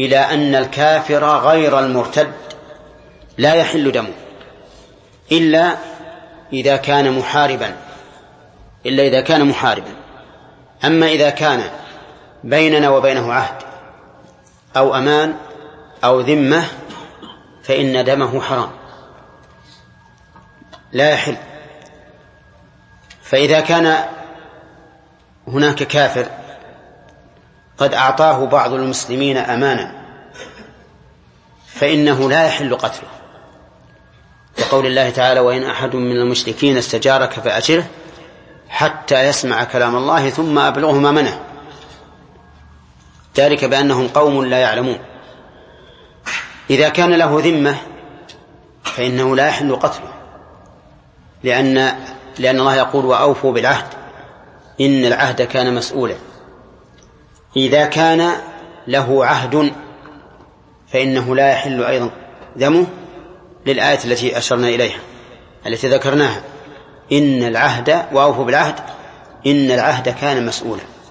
إلى أن الكافر غير المرتد لا يحل دمه إلا إذا كان محاربا إلا إذا كان محاربا. أما إذا كان بيننا وبينه عهد أو أمان أو ذمة فإن دمه حرام لا يحل. فإذا كان هناك كافر قد أعطاه بعض المسلمين أمانا فإنه لا يحل قتله. لقول الله تعالى وإن أحد من المشركين استجارك فأجره حتى يسمع كلام الله ثم أبلغه ما منه. ذلك بأنهم قوم لا يعلمون. إذا كان له ذمة فإنه لا يحل قتله لأن لأن الله يقول وأوفوا بالعهد إن العهد كان مسؤولا. إذا كان له عهد فإنه لا يحل أيضا دمه للآية التي أشرنا إليها التي ذكرناها. إن العهد وأوفوا بالعهد إن العهد كان مسؤولا.